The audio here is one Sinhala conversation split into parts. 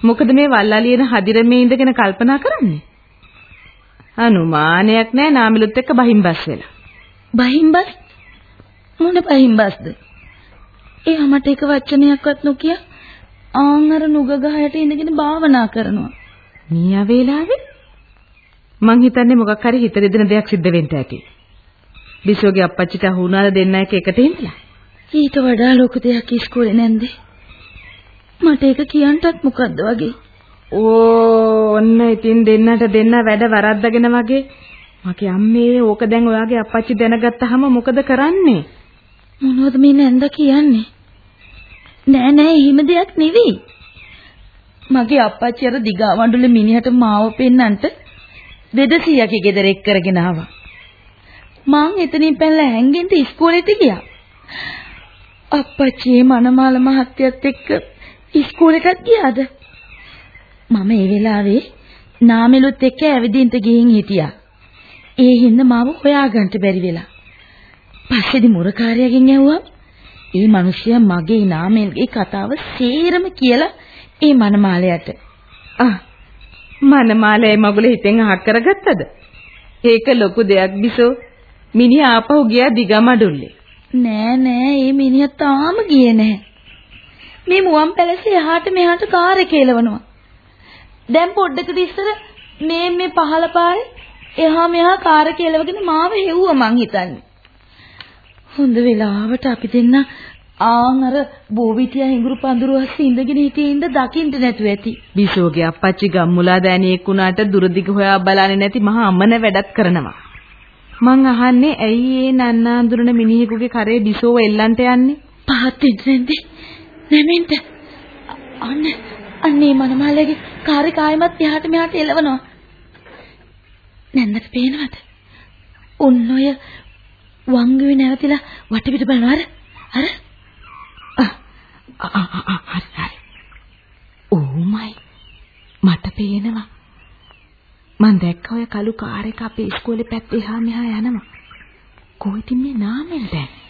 මොකද මේ වල්ලාලියන හදිරමේ ඉඳගෙන කල්පනා කරන්නේ? අනුමානයක් නැහැ නාමිලුත් එක්ක බහිම්බස් වෙලා. බහිම්බස්? මොන බහිම්බස්ද? එයා මට එක වචනයක්වත් නොකිය ආන් අර නුග ගහයට ඉඳගෙන භාවනා කරනවා. මීයා වේලාවේ? මං හිතන්නේ මොකක් හරි හිත දෙදෙන දෙයක් සිද්ධ වෙන්න ඇති. බිසෝගේ අප්පච්චිට අහු වුණාද දෙන්න එක එකට ඉඳලා? ඊට වඩා ලොකු දෙයක් ඉස්කෝලේ නැන්ද මට ඒක කියන්නටත් මොකද්ද වගේ? ඕ ඔන්න ඉතින් දෙන්නට දෙන්න වැඩ වරද්දගෙන වගේ. මගේ අම්මේ ඕක දැන් ඔයාගේ අප්පච්චි දැනගත්තාම මොකද කරන්නේ? මොනවද මේ නැන්ද කියන්නේ? නෑ නෑ එහෙම දෙයක් නෙවෙයි. මගේ අප්පච්චි අර දිගවඬුල මිනිහට මාව පෙන්නන්ට දෙදසියගේ ගෙදර එක් කරගෙන ආවා. මං එතනින් පැනලා හැංගෙන්ට ඉස්කෝලේට ගියා. අප්පච්චි මනමාල මහත්තයත් එක්ක ඉස්කෝලේටත් ගියාද? මම ඒ වෙලාවේ නාමෙලුත් එක්ක ඇවිදින්ට ගිහින් හිටියා. ඒ හින්දා මාව හොයාගන්න බැරි වෙලා. පස්සේදී මුරකාරයාගෙන් ඇහුවා ඒ මිනිහයා මගේ නාමෙල්ගේ කතාව සේරම කියලා ඒ මනමාලයට. ආ මනමාලේ මගුල හිතෙන් අහක් කරගත්තද? ඒක ලොකු දෙයක් බිසෝ. මිනිහා ආපහු ගියා දිගමඩුල්ලේ. නෑ නෑ මේ මිනිහා තාම ගියේ නෑ මේ මුවන් පැලසේ එහාට මෙහාට කාර් එක එලවනවා දැන් පොඩ්ඩකට ඉස්සර මේ මේ පහළ පාරේ එහා මෙහා කාර් එක එලවගෙන මාව හෙව්වා මං හිතන්නේ හොඳ වෙලාවට අපි දෙන්න ආන් අර බෝවිතියා හිඟුරු පඳුරු අස්සේ ඉඳගෙන හිටියේ ඉඳ දකින්න නැතුව ඇති. බිසෝගේ අප්පච්චි ගම්මුලා දෑනියෙක් වුණාට දුරදිග හොයා බලන්නේ නැති මහා අමන වැඩක් කරනවා. මං අහන්නේ ඇයි ඒ නන්නාඳුරන මිනිහෙකුගේ කරේ බිසෝව එල්ලන්ට යන්නේ? පහත් ඉඳෙන්දී නැමෙන්න. අන්න අන්නේ මනමාලගේ කාර්ය කායමත් එහාට මෙහාට එලවනවා. නැන්දට පේනවද? ඔන්න ඔය වංගුවේ නැවතිලා වටපිට බලනවා අර අර හරි හරි. ඕමයි. මට පේනවා. මං දැක්ක ඔය කළු කාර් එක අපේ ඉස්කෝලේ පැත්තේ එහා මෙහා යනවා. කොයිද මේ නාමෙල් දැන්?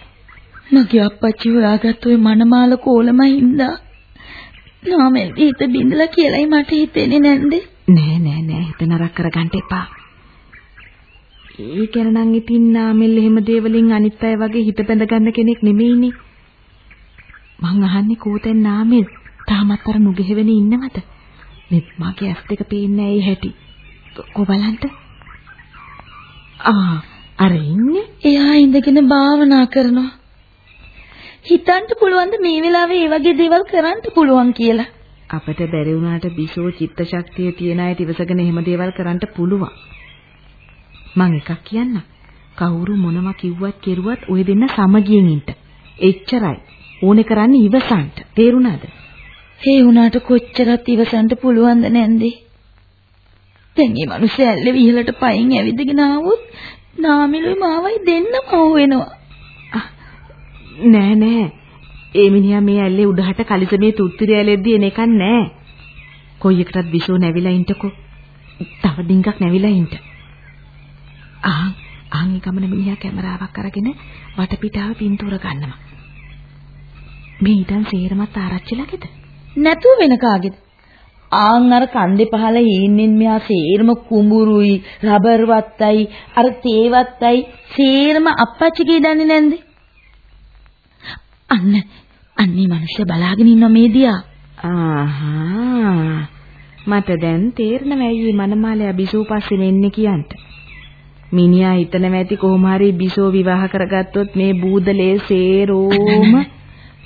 මගේ අප්පච්චි හොයාගත්ත ඔය මනමාල කෝලමයි හින්දා නාමෙල් හිත බින්දලා කියලායි මට හිතෙන්නේ නැන්ද? නෑ නෑ නෑ හිත නරක කරගන්න එපා. ඒ ගැන නම් ඉතින් නාමෙල් එහෙම දේවලින් අනිත් අය වගේ හිත බැඳගන්න කෙනෙක් නෙමෙයිනේ. මං අහන්නේ කෝතෙන් නාමෙල් තාමත් අර නුගෙහෙවෙන ඉන්නවද? මේ මගේ ඇස් දෙක පේන්නේ ඇයි හැටි. කො බලන්න. ආ අර ඉන්නේ එයා ඉඳගෙන භාවනා කරනවා. හිතන්න පුළුවන්ද මේ වෙලාවේ මේ වගේ දේවල් කරන්න පුළුවන් කියලා? අපිට බැරි වුණාට බිසෝ චිත්ත ශක්තිය තියන අයට ඉවසගෙන එහෙම දේවල් කරන්න පුළුවන්. මං එකක් කියන්නම්. කවුරු මොනවා කිව්වත් කෙරුවත් ඔය දෙන්න සමගියෙන් ඉන්න. එච්චරයි. ඕනේ කරන්නේ ඉවසන්න. තේරුණාද? ඒ වුණාට කොච්චරත් ඉවසන්න පුළුවන්ද නැන්දේ? දැන් මේ මිනිස්සු ඇල්ලේ විහලට පයින් ඇවිදගෙන ආවොත් නාමිලුයි මාවයි දෙන්නම අහුවෙනවා. නෑ නෑ. ඒ මිනිහා මේ ඇල්ලේ උඩහට කලිසමේ තුත්තිරි ඇලෙද්දී එන එකක් නෑ. කොයි එකටත් විසෝ නැවිලා ඉන්නකෝ. තව ඩිංගක් නැවිලා ඉන්න. ආ ආන් ගමන මිනිහා කැමරාවක් අරගෙන වටපිටාව පින්තූර ගන්නවා. මේ ඉතින් සේරමත් ආරච්චිලගේද? නැතුව වෙන කාගේද? ආන් අර කන්දේ පහල හීනෙන් මෙහා සේරම කුඹුරුයි රබර් වත්තයි අර තේ වත්තයි සේරම අප්පච්චිගේ දන්නේ නැන්ද? අන්න අන්නේ මිනිස්සු බලාගෙන ඉන්න මේ දිහා. ආහා මට දැන් තේරෙනවා ඇයි මනමාලයා බිසෝ පස්සේ මෙන්නේ කියන්ට. මිනිහා හිතනවා ඇති කොහොම හරි බිසෝ විවාහ කරගත්තොත් මේ බූදලේ සේරෝම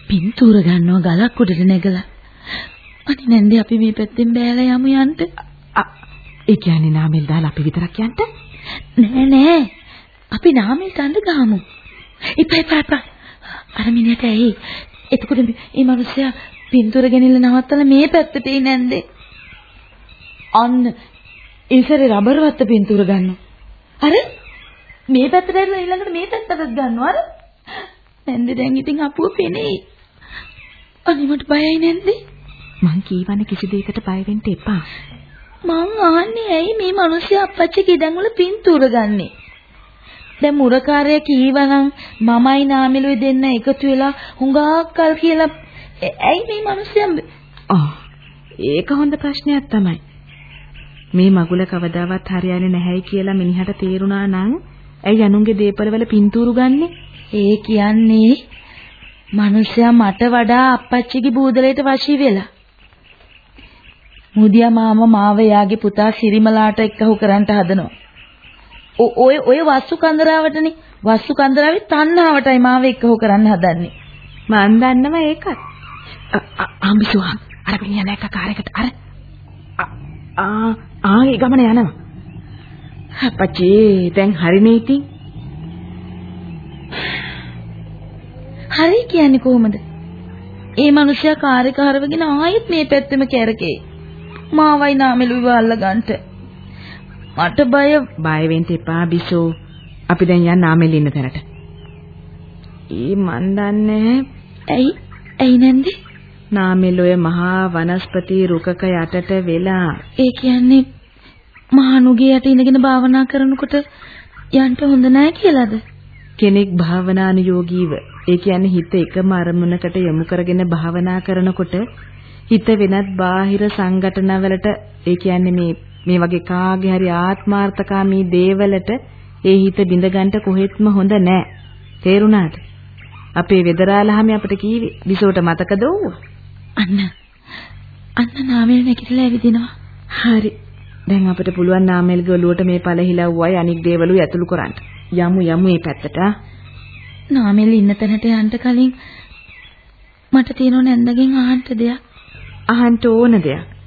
පින්තූර ගන්නවා ගලක් උඩට නැගලා. අනේ නැන්දේ අපි මේ පැත්තෙන් බෑලා යමු යන්න. ඒ කියන්නේ නාමල් දාලා අපි විතරක් යන්න? නෑ නෑ. අපි නාමල් ගන්න ගහමු. ඉපා ඉපා ඉපා. අර මිනිහට ඇහි. එතකොට මේ මිනිස්සයා පින්තූර ගෙනිල්ල නවත්තලා මේ පැත්තට එයි නැන්දේ. අන්න ඉන්සරේ රබර් වත්ත පින්තූර ගන්නවා. අර මේ පැත්තට ඇරලා ඊළඟට මේ පැත්තටත් ගන්නවා අර. නැන්දේ දැන් ඉතින් අපුව පෙනේ. අනිමට බයයි නැන්දේ. මං කීවනේ කිසි දෙයකට බය වෙන්න එපා. මං අහන්නේ ඇයි මේ මිනිස්සු අප්පච්චි ගෙඩන් වල පින්තූර ගන්නෙ? දැන් මුරකාරය කීවනම් මමයි නාමිලුයි දෙන්න එකතු වෙලා හුඟක් කල් කියලා ඇයි මේ මිනිස්සු ආ ඒක හොඳ ප්‍රශ්නයක් තමයි. මේ මගුල කවදාවත් හරියන්නේ නැහැයි කියලා මිනිහට තේරුණා නම් ඇයි අනුන්ගේ දේපළවල පින්තූරු ගන්නෙ? ඒ කියන්නේ මිනිස්සයා මට වඩා අප්පච්චිගේ බූදලයට වශී වෙලා. මුදියා මාමා මාව යාගේ පුතා සිරිමලාට එක්කහු කරන්ට හදනවා. ඔය ඔය වස්සු කන්දරාවටනේ වස්සු කන්දරාවේ තණ්හාවටයි මාව එක්කහු කරන්න හදන්නේ. මන් දන්නව ඒකත්. ආම්බිසුවා අර මිනිහා නැක්ක කාරයකට අර ආ ආ ඒ ගමන යනවා. අපච්චි දැන් හරිනේ ඉතින්. හරි කියන්නේ කොහොමද? ඒ මිනිහා කාර් එක හරවගෙන ආයෙත් මේ පැත්තෙම කැරකේ. මාවයි නාමෙලුව අල්ල ගන්නට. මට බය බය වෙන්න එපා බිසෝ. අපි දැන් යන්න නාමෙල් ඉන්න තැනට. ඒ මන් දන්නේ ඇයි ඇයි නැන්දේ? නාමෙල් ඔය මහා වනස්පති රුකක යටට වෙලා ඒ කියන්නේ මහනුගේ යට ඉඳගෙන භාවනා කරනකොට යන්න හොඳ නැහැ කියලාද? කෙනෙක් භාවනානුයෝගීව ඒ කියන්නේ හිත එකම අරමුණකට යොමු කරගෙන භාවනා කරනකොට හිත වෙනත් බාහිර සංගඨනවලට ඒ කියන්නේ මේ මේ වගේ කාගේ හරි ආත්මාර්ථකාමී දේවලට ඒ හිත බිඳගන්න කොහෙත්ම හොඳ නෑ. තේරුණාද? අපේ වෙදරාලහම අපිට කීවේ විසෝට මතකද ඌ? අන්න අන්න නාමල් නැගිටලා ඇවිදිනවා. හරි. දැන් අපිට පුළුවන් නාමල්ගේ ඔලුවට මේ පළහිලව්වයි අනික් දේවලුයි ඇතුළු කරන්න. යමු යමු මේ පැත්තට. නාමල් ඉන්න තැනට යන්න කලින් මට තියෙන නැන්දගෙන් අහන්න දෙයක්. අහන්න ඕන දෙයක්.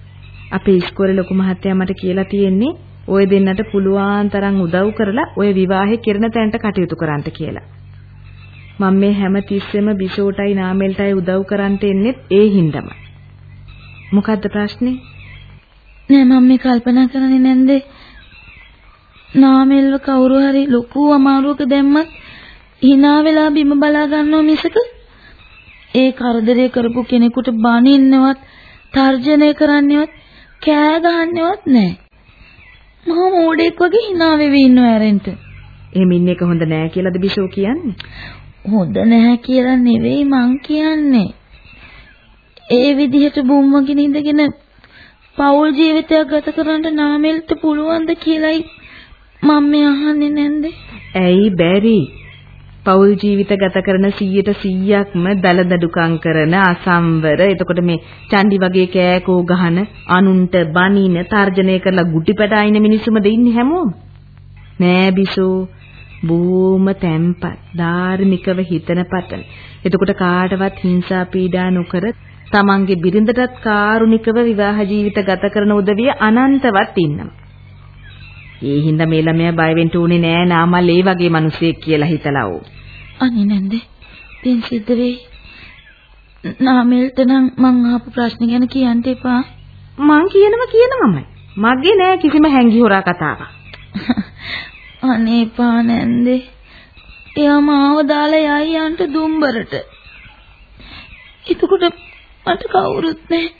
අපේ ඉස්කෝලේ ලොකු මහත්තයා මට කියලා තියෙන්නේ ඔය දෙන්නට පුළුවන් තරම් උදව් කරලා ඔය විවාහේ කිරණ තැනට කටයුතු කරන්න කියලා. මම මේ හැම තිස්සෙම බිෂෝටයි නාමෙල්ටයි උදව් කරන්න එන්නේ ඒ හින්දාම. මොකද්ද ප්‍රශ්නේ? නෑ මම මේ කල්පනා කරන්නේ නැන්දේ. නාමෙල්ව කවුරු හරි ලොකු අමාරුවක දැම්මත් hina වෙලා බිම බලා ගන්නව මිසක ඒ කරදරේ කරපු කෙනෙකුට බනින්නවත් තර්ජනය කරන්නවත් කෑ ගහන්නවත් නැහැ. මම මෝඩෙක් වගේ hina වෙවි ඉන්නව ඇරෙන්ට. එහෙම ඉන්න එක හොඳ නෑ කියලාද බිෂෝ කියන්නේ? හොඳ නැහැ කියලා නෙවෙයි මං කියන්නේ. ඒ විදිහට බුම්මකින් ඉඳගෙන පෞල් ජීවිතයක් ගත කරන්න නාමෙල්ට පුළුවන්ද කියලයි මම අහන්නේ නැන්ද? ඇයි බැරි? පෞල් ජීවිත ගත කරන 100ට 100ක්ම දලදඩුකම් කරන අසම්වර. එතකොට මේ චණ්ඩි වගේ කෑකෝ ගහන අනුන්ට බනින තර්ජනය කරලා ගුටි පැට අයින මිනිස්සුමද ඉන්නේ හැමෝම? නෑ බිසෝ. බොහොම තැම්පත් ධාර්මිකව හිතන පතන. එතකොට කාටවත් හිංසා පීඩා නොකර තමන්ගේ බිරිඳටත් කාරුණිකව විවාහ ජීවිත ගත කරන උදවිය අනන්තවත් ඉන්නවා. ඒ හින්දා මේ ළමයා බය වෙන්න උනේ නෑ නාමල් ඒ වගේ මිනිසෙක් කියලා හිතලා ඕ. අනේ නැන්ද? පින් සිද්ධ වෙයි. නාමල්ට නම් මං අහපු ප්‍රශ්න ගැන කියන්න එපා. මං කියනවා කියනමමයි. මගේ නෑ කිසිම හැංගි හොරා කතාවක්. අනේ පා නැන්දේ. එයා මාව දාලා යයි යන්ට දුම්බරට. එතකොට මට කවුරුත් නැහැ.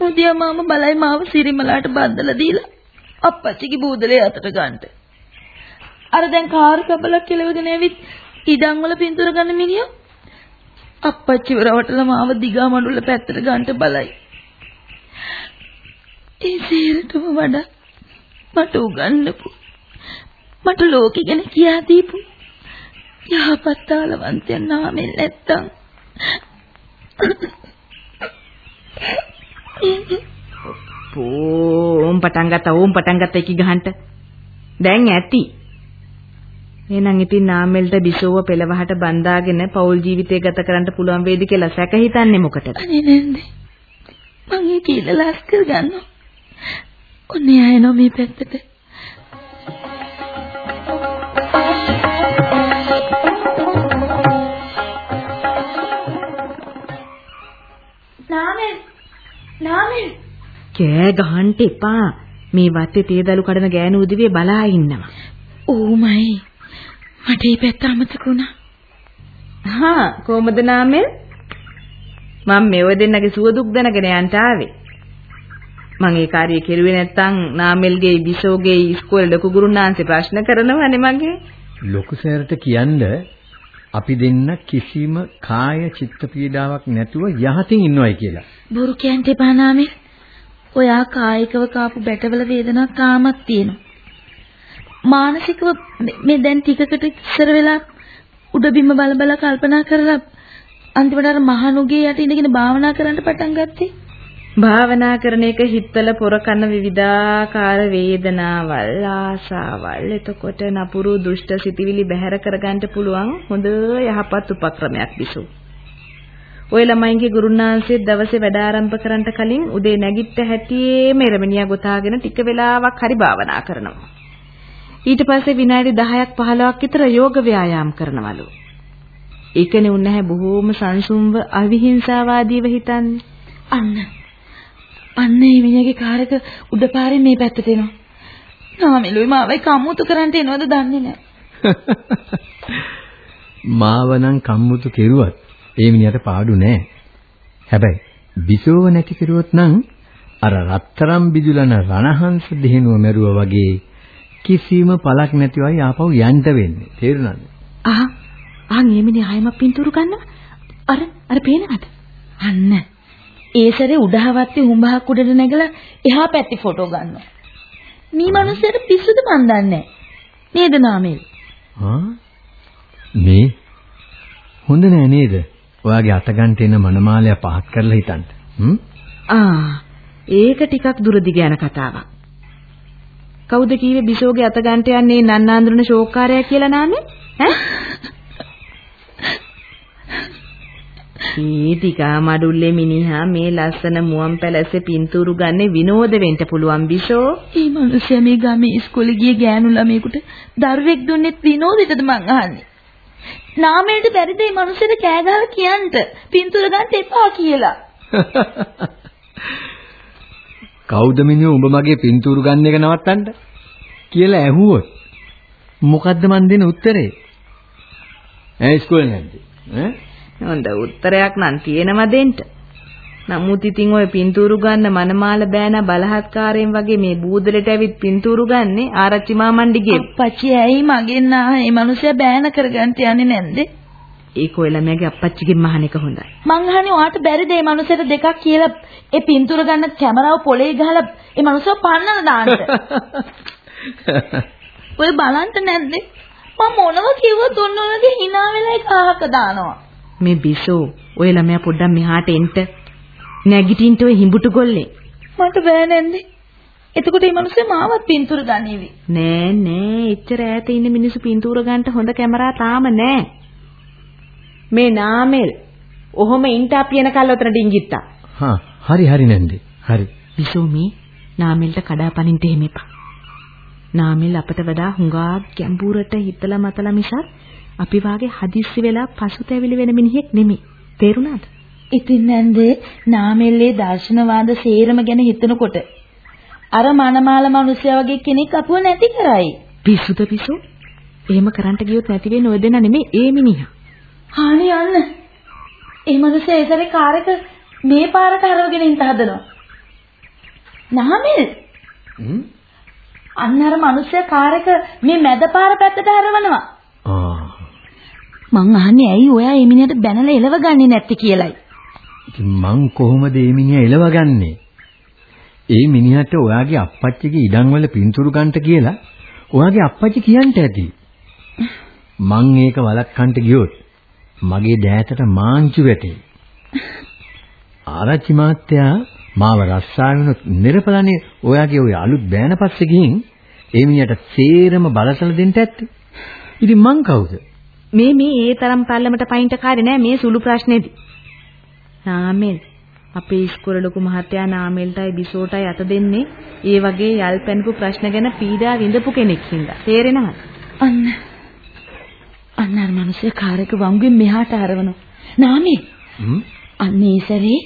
මුදියා මාම බලයි මාව සිරිමලාට බන්දලා දීලා අප්පච්චිගේ බූදලේ අතට ගන්නට. අර දැන් කාර් කබලක් කෙලවගෙන ඇවිත් ඉඩම් වල පින්තූර ගන්න මිනිහා අප්පච්චිව රවටලා මාව දිගා මඩුල්ල පැත්තට ගන්නට බලයි. ඒ සේරටම වඩා මට උගන්වපු මට ලෝකෙ ගැන කියා දීපු යහපත් තාලවන්තයන් නාමෙන් නැත්තම් ඕම් පටන් ගත්තා ඕම් පටන් ගත්තා එකි ගහන්න. දැන් ඇති. එහෙනම් ඉතින් නාමෙල්ට බිසෝව පෙළවහට බන්දාගෙන පෞල් ජීවිතය ගත කරන්න පුළුවන් වේද කියලා සැක හිතන්නේ මොකටද? අනේ නේද? මං ඒ කියලා ලාස් කර ගන්නවා. ඔන්නේ ආයෙනෝ මේ පැත්තට. නාමෙල් නාමෙල් කෑ ගහන්න එපා. මේ වත්තේ තේදලු කඩන ගෑනු උදිවේ බලා ඉන්නවා. ඕමයි. මට මේ පැත්ත අමතක වුණා. හා කොහමද නාමල්? මම මෙව දෙන්නගේ සුව දුක් දැනගෙන යන්ට ආවේ. මං ඒ කාර්යය කෙරුවේ නැත්තම් නාමල්ගේ බිසෝගේ ඉස්කෝලේ ලොකු ගුරුනාන්සේ ප්‍රශ්න කරනවනේ මගේ. ලොකු සෑරට කියන්න අපි දෙන්න කිසිම කාය චිත්ත පීඩාවක් නැතුව යහතින් ඉන්නවයි කියලා. බොරු කියන්න එපා නාමේ. ඔයා කායිකව කාපු බැටවල වේදනාවක් තාමත් තියෙනවා. මානසිකව මේ දැන් ටිකකට ඉස්සර වෙලා උඩ බිම බල බල කල්පනා කරලා අන්තිමට අර මහනුගේ යට ඉඳගෙන භාවනා කරන්න පටන් ගත්තේ. භාවනා කරන එක හිතවල පොර කන විවිධාකාර වේදනාවල් ආසාවල් එතකොට නපුරු දුෂ්ට සිතිවිලි බැහැර කරගන්න පුළුවන් හොඳ යහපත් උපක්‍රමයක් විසු. ඔය ළමයින්ගේ ගුරුනාන්සේ දවසේ වැඩ ආරම්භ කරන්න කලින් උදේ නැගිට හැටියේම එරමිනියා ගොතාගෙන ටික වෙලාවක් හරි භාවනා කරනවා. ඊට පස්සේ විනාඩි 10ක් 15ක් විතර යෝග ව්‍යායාම් කරනවලු. ඒකනේ උන්නේ බොහෝම සංසුම්ව අවිහිංසාවාදීව හිතන්නේ. අන්න අන්න මේ මිනිහගේ කාර් එක උඩ පාරේ මේ පැත්තට එනවා. නාමෙලුයි මාවයි කම්මුතු කරන්න එනවද දන්නේ නැහැ. මාව නම් කම්මුතු කෙරුවත් ඒ මිනිහට පාඩු නෑ. හැබැයි බිසෝව නැති කෙරුවොත් නම් අර රත්තරම් බිදුලන රණහංශ දෙහිනුව මැරුවා වගේ කිසිම පළක් නැතිවයි ආපහු යන්න වෙන්නේ. තේරුණාද? ආ ආන් එමිනේ ආයම පින්තූරු ගන්නවා. අර අර පේනවද? අන්න ඒ සැරේ උඩහවත්තේ හුඹහක් උඩට නැගලා එහා පැත්තේ ෆොටෝ ගන්නවා. මේ මිනිස්සුන්ට පිස්සුද මන් දන්නේ නේද නාමල්? ආ මේ හොඳ නෑ නේද? ඔයාගේ අතගන්ට එන මනමාලය පහත් කරලා හිතන්න. හ්ම්? ආ ඒක ටිකක් දුරදිග යන කතාවක්. කවුද කීවේ බිසෝගේ අත ගන්නට යන්නේ නන්නාඳුන ෂෝක්කාරයා කියලා නාමේ? ඈ? මේ ටිකා මඩුල්ලේ මිනිහා මේ ලස්සන මුවන් පැලසේ පින්තූරු ගන්නේ විනෝද වෙන්න පුළුවන් බිසෝ. මේ මිනිස්සයා මේ ගමේ ඉස්කෝලේ ගිය ගෑනු ළමයෙකුට දරුවෙක් දුන්නෙත් විනෝදෙටද මං අහන්නේ. නාමයට බැරිද මේ මිනිස්සුන්ට කෑ ගහලා කියන්න? පින්තූර ගන්න එපා කියලා. කවුද මිනිහෝ උඹ මගේ පින්තූරු ගන්න එක නවත්තන්න? කියලා ඇහුවොත් මොකද්ද මන් දෙන උත්තරේ? ඈ ඉස්කෝලේ නැද්ද? ඈ? හොඳ උත්තරයක් නම් තියෙනවා දෙන්න. නමුත් ඉතින් ඔය පින්තූරු ගන්න මනමාල බෑන බලහත්කාරයෙන් වගේ මේ බූදලට ඇවිත් පින්තූරු ගන්නේ ආරච්චි මාමණ්ඩිගේ අප්පච්චි ඇයි මගෙන් ආ මේ මිනිස්සයා බෑන කරගන්න යන්නේ නැන්ද? ඒක ඔය ළමයාගේ අප්පච්චිගෙන් මහන එක හොඳයි. මං අහන්නේ ඔයාට බැරිද මේ මිනිස්සට දෙකක් කියලා ඒ පින්තූර ගන්න කැමරාව පොලේ ගහලා ඒ මිනිස්සව පන්නලා දාන්න. ඔය බලන්න නැද්ද? මම මොනව කිව්වොත් ඔන්න ඔයගේ hina වෙලා ඒක අහක දානවා. මේ බිසෝ ඔය ළමයා පොඩ්ඩක් මෙහාට එන්න. නැගිටින්න ඔය හිඹුටු ගොල්ලේ. මට බෑ නැන්ද? එතකොට මේ මිනිස්සු මාවත් පින්තූර ගන්නේවි. නෑ නෑ එච්චර ඈත ඉන්න මිනිස්සු පින්තූර ගන්නට හොඳ කැමරා තාම නෑ. මේ නාමල් ඔහොම ඉන්ට අපි එනකල් ඔතන ඩිංගිත්තා. හා හරි හරි නැන්දේ. හරි. විසෝමි නාමල්ට කඩාපනින්න එහෙම එපා. නාමල් අපට වඩා හුඟා ගැඹුරට හිතලා මතලා මිසක් අපි වාගේ හදිස්සි වෙලා පසුතැවිලි වෙන මිනිහෙක් නෙමෙයි. තේරුණාද? ඉතින් නැන්දේ නාමෙල්ලේ දර්ශනවාද සේරම ගැන හිතනකොට අර මනමාල මිනිසයා වගේ කෙනෙක් අපුව නැති කරයි. පිස්සුද පිස්සු? එහෙම කරන්න ගියොත් නැති වෙන්නේ ඔය දෙනා නෙමෙයි ඒ මිනිහා. හානි යන්න. ඒ මිනිස්සේ ඒතරේ කාර් එක මේ පාරට හරවගෙන ඉන්න හදනවා. නාමල්. හ්ම්? අන්න අර මිනිස්සේ කාර් එක මේ මැද පාර පැත්තට හරවනවා. ආ. මං අහන්නේ ඇයි ඔයා මේ මිනිහට බැනලා එලව ගන්නේ නැත්තේ කියලයි. ඉතින් මං කොහොමද මේ මිනිහා එලවගන්නේ? ඒ මිනිහට ඔයාගේ අප්පච්චිගේ ඉඩම් වල පින්තූරු ගන්නට කියලා ඔයාගේ අප්පච්චි කියන්ට ඇති. මං ඒක වළක්වන්න ගියොත් මගේ දෑතට මාංචු වැටේ. ආරච්චි මාත්‍යා මාව රස්සාවෙනුත් නිරපලනේ ඔයාගේ ওই අලුත් බෑන පස්සේ ගිහින් ඒ මිනිහට සේරම බලසල දෙන්න ඇත්තේ. ඉතින් මං කවුද? මේ මේ ඒ තරම් පල්ලමට පයින්ට කාරේ නෑ මේ සුළු ප්‍රශ්නේදී. නාමල් අපේ ඉස්කෝලේ ලොකු මහත්තයා නාමල්ටයි බිසෝටයි අත දෙන්නේ ඒ වගේ යල් පැනපු ප්‍රශ්න ගැන පීඩා විඳපු කෙනෙක් හින්දා. තේරෙනවද? අන්න අන්න අර මිනිස්සේ කාර් එක වංගුවෙන් මෙහාට හරවනවා. නාමේ හ්ම්? අන්න සැරේ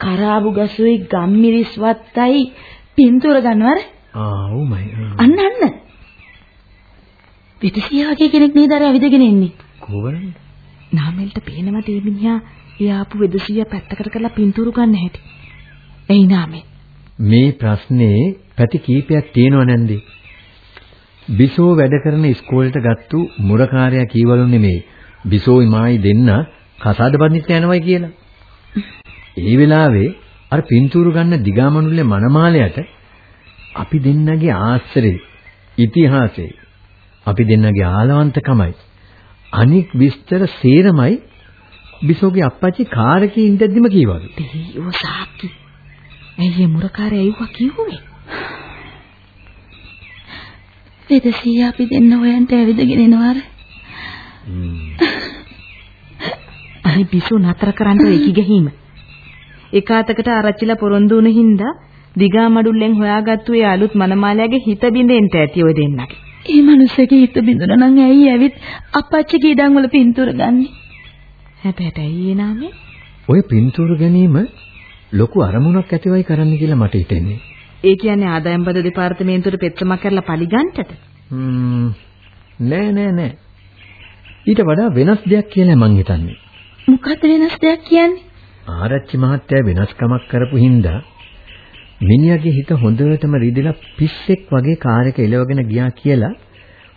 කරාබු ගසුයි ගම්මිරිස් වත්තයි පින්තූර ගන්නවර ආ ඔව්මයි. අන්න අන්න. විදසියා වගේ කෙනෙක් නේද අර ඇවිදගෙන එන්නේ. කොහොමද? නාමෙල්ට පේනවද මේ මිනිහා ඒ ආපු වෙදසියා පැත්තකට කරලා පින්තූරු ගන්න හැටි. එයි නාමෙල්. මේ ප්‍රශ්නේ පැති කීපයක් තියෙනව නැන්දේ. බිසෝ වැඩ කරන ඉස්කෝලේට ගත්තු මුරකාරයා කීවලු නෙමේ. බිසෝයි මායි දෙන්න කසාද බඳින්න යනවයි කියලා. ඒ වෙලාවේ අර පින්තූරු ගන්න දිගාමනුල්ලේ මනමාලයට අපි දෙන්නගේ ආශ්‍රේ ඉතිහාසයේ අපි දෙන්නගේ ආලවන්තකමයි අනික් විස්තර සේරමයි බිසෝගේ අප්පච්චි කාරකේ ඉඳද්දිම කීවලු. දෙහියෝ සාක්කි. ඇයි මුරකාරය ඇවිවා කිව්වේ? විදසියා අපි දෙන්න හොයන්ට ඇවිදගෙන එනවාර. අනේ බිසෝ නතර කරන්න ඒකි ගහීම. එකාතකට ආරච්චිලා පොරොන්දු වුණ හින්දා දිගා මඩුල්ලෙන් හොයාගත්තු ඒ අලුත් මනමාලයාගේ හිත බින්දෙන්න ඇති ඔය දෙන්නගේ. ඒ මිනිස්සගේ හිත බිඳුනා නම් ඇයි ඇවිත් අපච්චිගේ ඉඩම් වල පින්තූර ගන්නෙ? හැබැයි ඒ නාමේ? ඔය පින්තූරු ගැනීම ලොකු අරමුණක් ඇතිවයි කරන්න කියලා මට හිතෙන්නේ. ඒ කියන්නේ ආදායම් බද දෙපාර්තමේන්තුවට පෙත්තමක් කරලා පරිගන්ටද? ම්ම් නෑ නෑ නෑ. ඊට වඩා වෙනස් දෙයක් කියලා මං හිතන්නේ. මොකද වෙනස් දෙයක් කියන්නේ? ආරච්චි මහත්තයා වෙනස්කමක් කරපු හින්දා මිනිහාගේ හිත හොඳටම රිදෙලා පිස්සෙක් වගේ කාර් එක එලවගෙන ගියා කියලා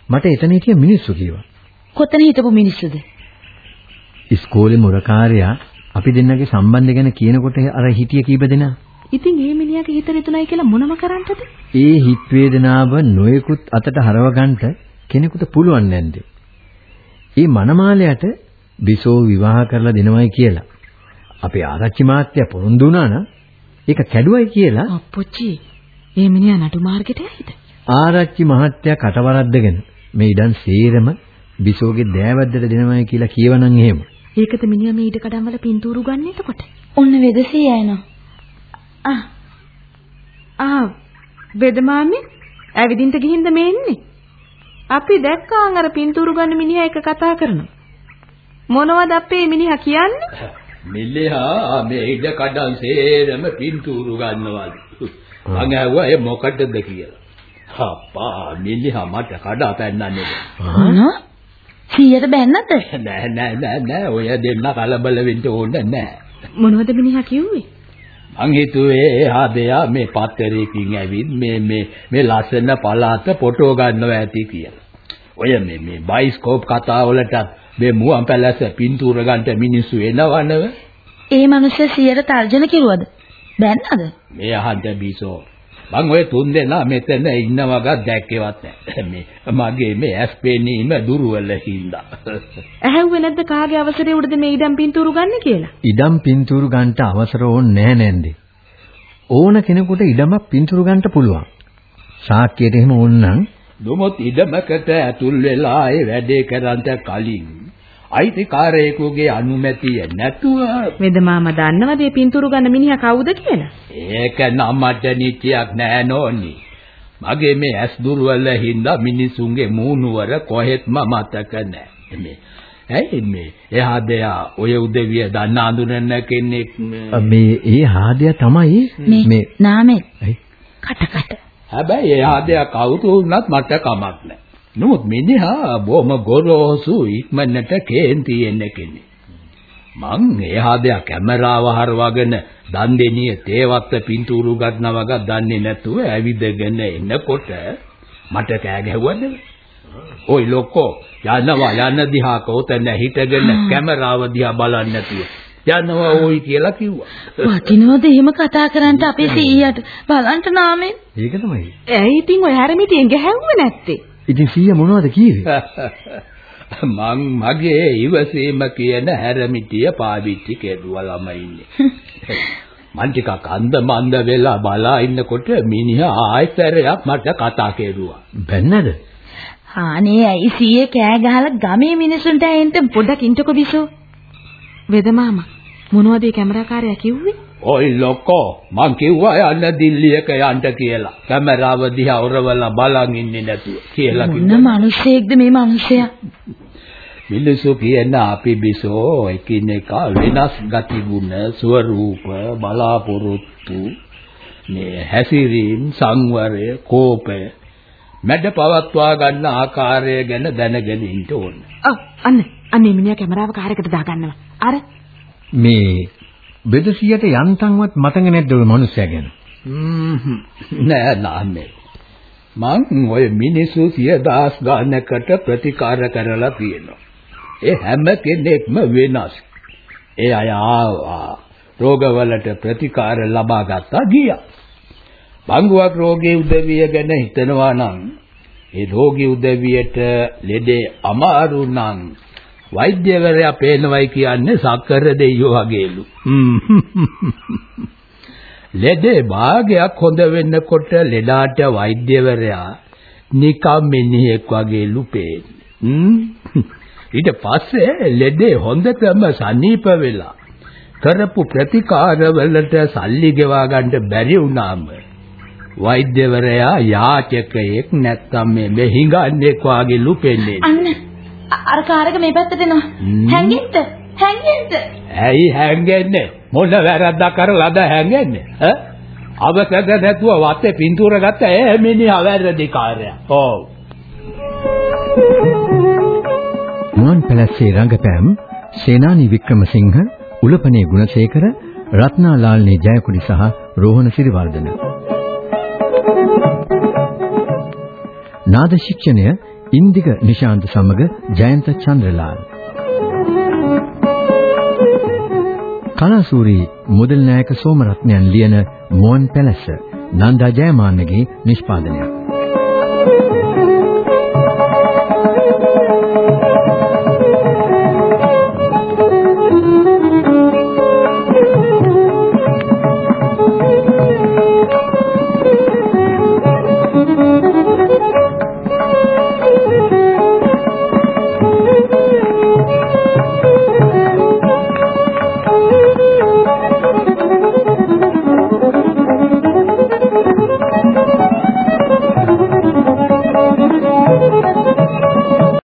මට එතන හිටිය මිනිස්සු කිව්වා. කොතන හිටපු මිනිස්සුද? ඉස්කෝලේ මුරකාරයා අපි දෙන්නගේ සම්බන්ධය ගැන කියනකොට අර හිටිය කීප දෙනා. ඉතින් මේ මිනිහාගේ හිත රිතුණයි කියලා මොනම කරන්නද? ඒ හිත් වේදනාව නොයෙකුත් අතට හරව ගන්නට කෙනෙකුට පුළුවන් නැන්ද? ඒ මනමාලයට බිසෝ විවාහ කරලා දෙනවයි කියලා. අපේ ආරච්චි මාත්‍යා පොරොන්දු වුණා නම් ඒක කැඩුවයි කියලා අප්පොච්චි මේ මිනිහා නටු මාර්ගෙට ඇයිද? ආරච්චි මහත්තයා කටවරද්දගෙන මේ ඉඩම් සේරම බිසෝගේ දෑවැද්දට දෙනවයි කියලා කියවනම් එහෙම. ඒකද මිනිහා මේ ඊට කඩම් වල පින්තූරු ගන්න එතකොට. ඔන්න වෙදසිය එනවා. ආ ආ බෙදමාමි ඇවිදින්ට ගිහින්ද මේ එන්නේ? අපි දැක්කාන් අර පින්තූරු ගන්න මිනිහා එක කතා කරනවා. මොනවද අපේ මිනිහා කියන්නේ? මිල්ලෙහා මේ ඉඩ කඩන් සේරම පින්තූරු ගන්නවලු. මං ඇහුවා ඒ මොකටද කියලා. අප්පා මිල්ලෙහා මට කඩා පෙන්නන්නේ. මොනවා? සීයට බැන්නද? නෑ නෑ නෑ නෑ ඔය දෙන්න කලබල වෙන්න ඕනේ නෑ. මොනවද මිනිහා කිව්වේ? මං හිතුවේ එහා දෙයා මේ පත්තරයකින් ඇවිත් මේ මේ මේ ලස්සන පළාත ෆොටෝ ගන්නවා ඇති කියලා. ඔය මේ මේ බයිස්කෝප් කතා වලට මේ මුවන් පැලැස්ස පින්තූර ගන්නට මිනිස්සු එනවනව. ඒ මිනිස්සු සීයට තර්ජන කිරුවද? බැන්නද? මේ අහන්න බීසෝ. මං ඔය තුන් දෙනා මෙතන ඉන්නවග දැක්කේවත් නැහැ. මේ මගේ මේ ඇස් පෙනීම දුර්වල හින්දා. ඇහැව්වේ නැද්ද කාගේ අවසරේ උඩද මේ ඉඩම් පින්තූරු ගන්න කියලා? ඉඩම් පින්තූරු ගන්නට අවසර ඕනේ නැහැ නැන්දේ. ඕන කෙනෙකුට ඉඩමක් පින්තූරු ගන්නට පුළුවන්. සාක්කියට එහෙම ඕනනම් දුමොත් ඉඩමකට ඇතුල් වෙලා ඒ වැඩේ කරන්ට කලින් අයිතිකාරයෙකුගේ අනුමැතිය නැතුව මෙද මාමා දන්නවද මේ පින්තූරු ගන්න මිනිහා කවුද කියලා? ඒක නම් මට නිත්‍යයක් නෑ නෝනි. මගේ මේ ඇස් දුර්වල හින්දා මිනිසුන්ගේ මූණුවර කොහෙත්ම මතක නෑ. මේ ඇයි මේ එහා දෙයා ඔය උදවිය දන්න අඳුරන කෙනෙක් මේ ඒ හාදය තමයි මේ නාමේ ඇයි? කට කට. හැබැයි එහා දෙයා කවුරු වුණත් මට කමක් නෑ. නමුත් මිනිහා බොහොම ගොරෝසු ඉක්මනට කේන්ති එන්න කෙනෙක්. මං එහා දෙයා කැමරාව හරවගෙන දන් දෙනිය තේවත්ත පින්තූරු ගන්නවා වගේ දන්නේ නැතුව ඇවිදගෙන එනකොට මට කෑ ගැහුවද? ඔයි ලොකෝ යනවා යන දිහා කොතන හිටගෙන කැමරාව දිහා බලන්නේ නැතුව යනවා ඕයි කියලා කිව්වා. වටිනවද එහෙම කතා කරන්න අපේ සීයට බලන්න නාමෙන්? ඒක තමයි. ඇයි ඉතින් ඔය හැරමිටියෙන් ගැහැව්වේ නැත්තේ? ඉතින් සීයා මොනවද කිව්වේ? මං මගේ ඉවසීම කියන හැරමිටිය පාවිච්චි කෙරුවා ළමයින්නේ. මං ටිකක් අන්ද මන්ද වෙලා බලා ඉන්නකොට මිනිහා ආයතරයක් මට කතා කෙරුවා. බැන්නද? අනේ ඇයි සීයේ කෑ ගහලා ගමේ මිනිසුන්ට ඇහෙන්න පොඩ්ඩක් ඉන්ටකෝ බිසෝ. වෙද මාමා මොනවද මේ කැමරාකාරයා කිව්වේ? ඔයි ලොකෝ මං කිව්වා යන්න දිල්ලියක යන්න කියලා. කැමරාව දිහා ඔරවලා බලන් ඉන්නේ නැතුව කියලා මොන කිව්වා. මිනිස්සෙක්ද මේ මිනිසයා? මිනිස්සු කියන අපි බිසෝ එකිනෙකා වෙනස් ගතිගුණ ස්වරූප බලාපොරොත්තු මේ හැසිරීම් සංවරය කෝපය මැඩ පවත්වා ගන්න ආකාරය ගැන දැනගෙන ඉන්න ඕන. ඔව් අන්න අන්න එමිනියා කැමරාව කාර්යකට දාගන්නවා. අර මේ බෙදසියට යන්තම්වත් මතක නැද්ද ඔය මිනිස්සයා ගැන? හ්ම් නෑ නාමේ. මං ඔය මිනිස්සු සිය දහස් ගානකට ප්‍රතිකාර කරලා තියෙනවා. ඒ හැම කෙනෙක්ම වෙනස්. ඒ අය ආවා රෝගවලට ප්‍රතිකාර ලබා ගත්තා ගියා. බංගුවක් රෝගී උදවිය ගැන හිතනවා නම් ඒ රෝගී උදවියට ලෙඩේ අමාරු නම් වෛද්‍යවරයා පේනවයි කියන්නේ සක්කර දෙයියෝ වගේලු. ලෙඩේ භාගයක් හොඳ වෙන්නකොට ලෙඩාට වෛද්‍යවරයා නිකම් මිනිහෙක් වගේලු පේන්නේ. ඊට පස්සේ ලෙඩේ හොඳටම සනීප වෙලා කරපු ප්‍රතිකාරවලට සල්ලි ගෙවා ගන්න බැරි වුණාම වෛද්‍යවරයා යාචකයෙක් නැත්තම් මේ මෙහිඟන්නේක් වාගේ ලුපෙන්නේ. අන්න අර කාරක මේ පැත්තට එනවා. හැංගෙන්න හැංගෙන්න. ඇයි හැංගෙන්නේ? මොන වැරද්දක් කරලාද හැංගෙන්නේ? ඈ? අවසද නැතුව වත්තේ පින්තූර ගත්ත ඒ මිනිහා වැරදි කාර්යය. ඔව්. මුවන් පැලස්සේ රංගපෑම් සේනානි වික්‍රමසිංහ, උලපනේ ගුණසේකර, රත්නාලාල්නී ජයකුඩි සහ රෝහණ සිරිවර්ධන. නාද ශික්ෂණය ඉන්දික නිශාන්ත සමග ජයන්ත චන්ද්‍රලාල්. කලාසූරි මුදල් නායක සෝමරත්නයන් ලියන මුවන් පැලස්ස නන්දා ජයමාන්නගේ නිෂ්පාදනයක්.